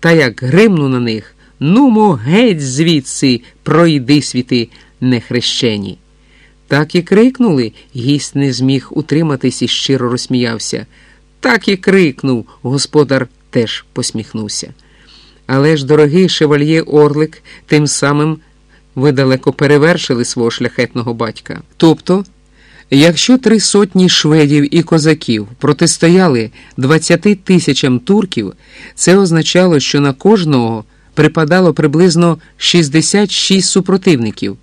та як гримну на них, нумо геть звідси, пройди світи нехрещені. Так і крикнули, гість не зміг утриматись і щиро розсміявся. Так і крикнув, господар теж посміхнувся. Але ж, дорогий шевальє Орлик, тим самим ви далеко перевершили свого шляхетного батька. Тобто, якщо три сотні шведів і козаків протистояли 20 тисячам турків, це означало, що на кожного припадало приблизно 66 супротивників.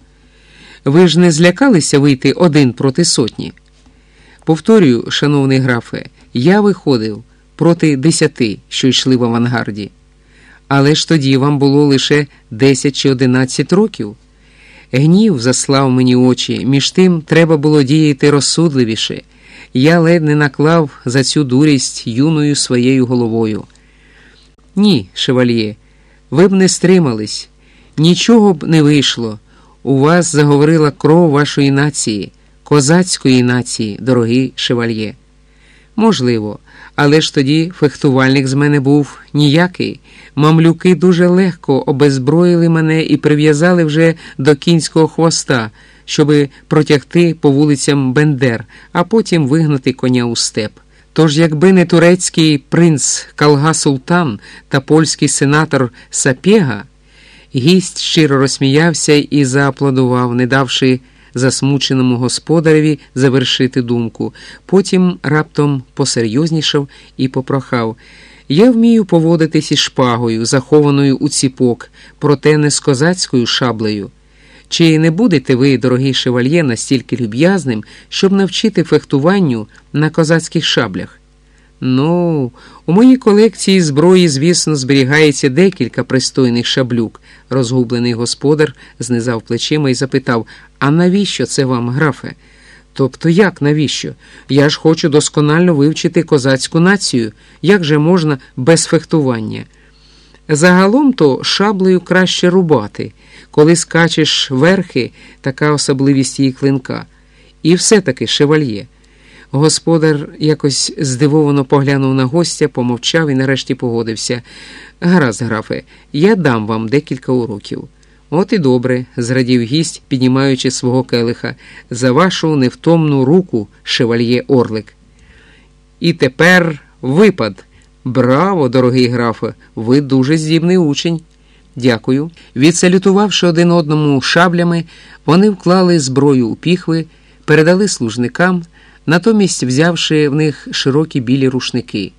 Ви ж не злякалися вийти один проти сотні? Повторюю, шановний графе, я виходив проти десяти, що йшли в авангарді. Але ж тоді вам було лише 10 чи 11 років. Гнів заслав мені очі, між тим треба було діяти розсудливіше. Я ледь не наклав за цю дурість юною своєю головою. Ні, шевальє, ви б не стримались, нічого б не вийшло. У вас заговорила кров вашої нації, козацької нації, дорогий шевальє. Можливо, але ж тоді фехтувальник з мене був ніякий. Мамлюки дуже легко обезброїли мене і прив'язали вже до кінського хвоста, щоби протягти по вулицям Бендер, а потім вигнати коня у степ. Тож, якби не турецький принц Калга Султан та польський сенатор Сапєга, гість щиро розсміявся і зааплодував, не давши засмученому господареві завершити думку. Потім раптом посерйознішав і попрохав. Я вмію поводитись із шпагою, захованою у ціпок, проте не з козацькою шаблею. Чи не будете ви, дорогий шевальє, настільки люб'язним, щоб навчити фехтуванню на козацьких шаблях? Ну, у моїй колекції зброї, звісно, зберігається декілька пристойних шаблюк. Розгублений господар знизав плечима і запитав: А навіщо це вам, графе? Тобто як навіщо? Я ж хочу досконально вивчити козацьку націю. Як же можна без фехтування? Загалом то шаблею краще рубати, коли скачеш верхи, така особливість її клинка. І все-таки шевальє. Господар якось здивовано поглянув на гостя, помовчав і нарешті погодився. Гаразд, графе, я дам вам декілька уроків. От і добре, зрадів гість, піднімаючи свого келиха, за вашу невтомну руку, шевальє Орлик. І тепер випад. Браво, дорогий графе, ви дуже здібний учень. Дякую. Відсалютувавши один одному шаблями, вони вклали зброю у піхви, передали служникам, натомість взявши в них широкі білі рушники.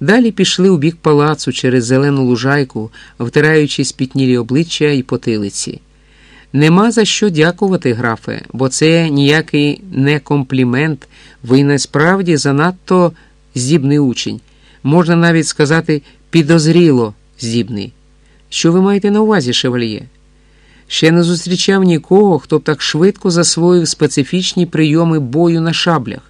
Далі пішли у бік палацу через зелену лужайку, втираючи спітнілі обличчя і потилиці. Нема за що дякувати, графе, бо це ніякий не комплімент, ви насправді занадто здібний учень. Можна навіть сказати, підозріло здібний. Що ви маєте на увазі, шевальє? Ще не зустрічав нікого, хто б так швидко засвоїв специфічні прийоми бою на шаблях.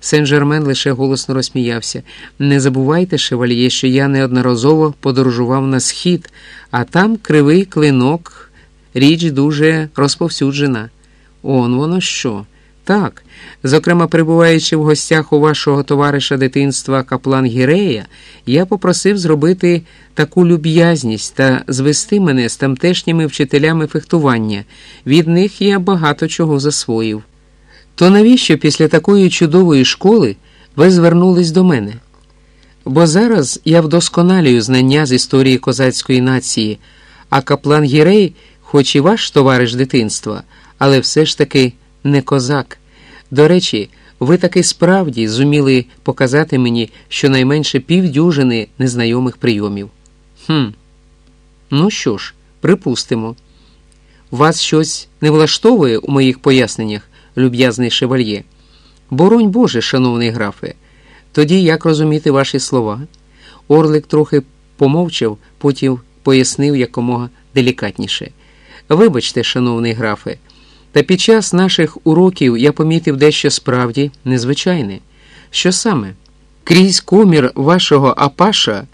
Сен-Жермен лише голосно розсміявся. Не забувайте, шевальє, що я неодноразово подорожував на схід, а там кривий клинок, річ дуже розповсюджена. Он воно що? Так, зокрема, перебуваючи в гостях у вашого товариша дитинства Каплан Гірея, я попросив зробити таку люб'язність та звести мене з тамтешніми вчителями фехтування. Від них я багато чого засвоїв. То навіщо після такої чудової школи ви звернулись до мене? Бо зараз я вдосконалюю знання з історії козацької нації, а каплан Гірей, хоч і ваш товариш дитинства, але все ж таки не козак. До речі, ви таки справді зуміли показати мені щонайменше півдюжини незнайомих прийомів. Хм, ну що ж, припустимо. Вас щось не влаштовує у моїх поясненнях, люб'язний шевальє? Боронь Боже, шановний графе, тоді як розуміти ваші слова? Орлик трохи помовчав, потім пояснив якомога делікатніше. Вибачте, шановний графе. Та під час наших уроків я помітив дещо справді незвичайне. Що саме? Крізь комір вашого апаша,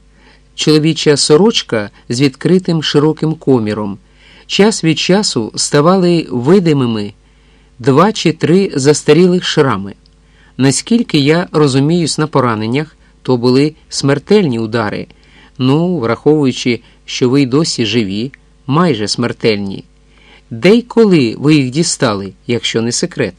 чоловіча сорочка з відкритим широким коміром, час від часу ставали видимими два чи три застарілих шрами. Наскільки я розуміюсь на пораненнях, то були смертельні удари. Ну, враховуючи, що ви й досі живі, майже смертельні. Де й коли ви їх дістали, якщо не секрет?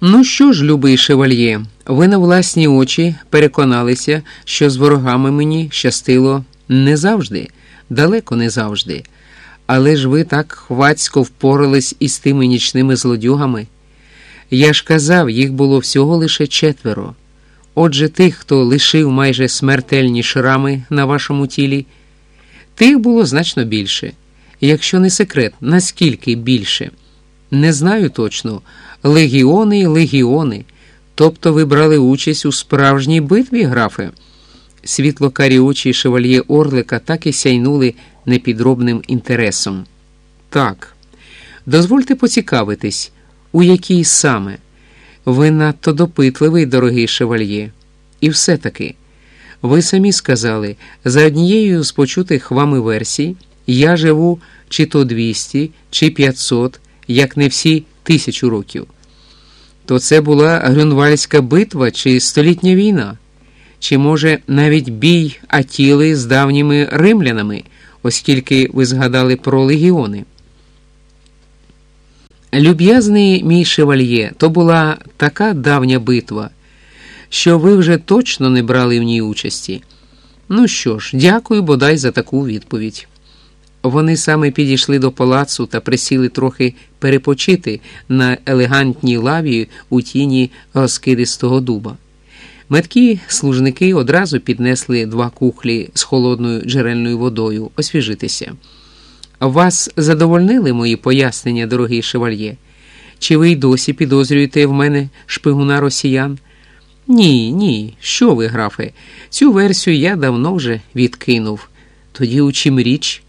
Ну що ж, любий шевальє, ви на власні очі переконалися, що з ворогами мені щастило не завжди, далеко не завжди. Але ж ви так хвацько впорались із тими нічними злодюгами. Я ж казав, їх було всього лише четверо. Отже, тих, хто лишив майже смертельні шрами на вашому тілі, тих було значно більше. Якщо не секрет, наскільки більше? Не знаю точно. Легіони і легіони. Тобто ви брали участь у справжній битві, графе. Світло карі очі шевальє Орлика так і сяйнули непідробним інтересом. Так, дозвольте поцікавитись, у якій саме. Ви надто допитливий, дорогий шевальє. І все-таки, ви самі сказали, за однією з почутих вами версій, я живу чи то 200, чи 500, як не всі тисячу років. То це була Грюнвальська битва чи столітня війна, чи, може, навіть бій Атіли з давніми римлянами, оскільки ви згадали про легіони. Люб'язний мій шевальє, то була така давня битва, що ви вже точно не брали в ній участі. Ну що ж, дякую бодай за таку відповідь. Вони саме підійшли до палацу та присіли трохи перепочити на елегантній лаві у тіні розкидистого дуба. Меткі служники одразу піднесли два кухлі з холодною джерельною водою освіжитися. Вас задовольнили мої пояснення, дорогий шевальє? Чи ви й досі підозрюєте в мене шпигуна росіян? Ні, ні, що ви, графе? Цю версію я давно вже відкинув. Тоді у чим річ?